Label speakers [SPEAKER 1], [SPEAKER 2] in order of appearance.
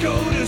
[SPEAKER 1] go to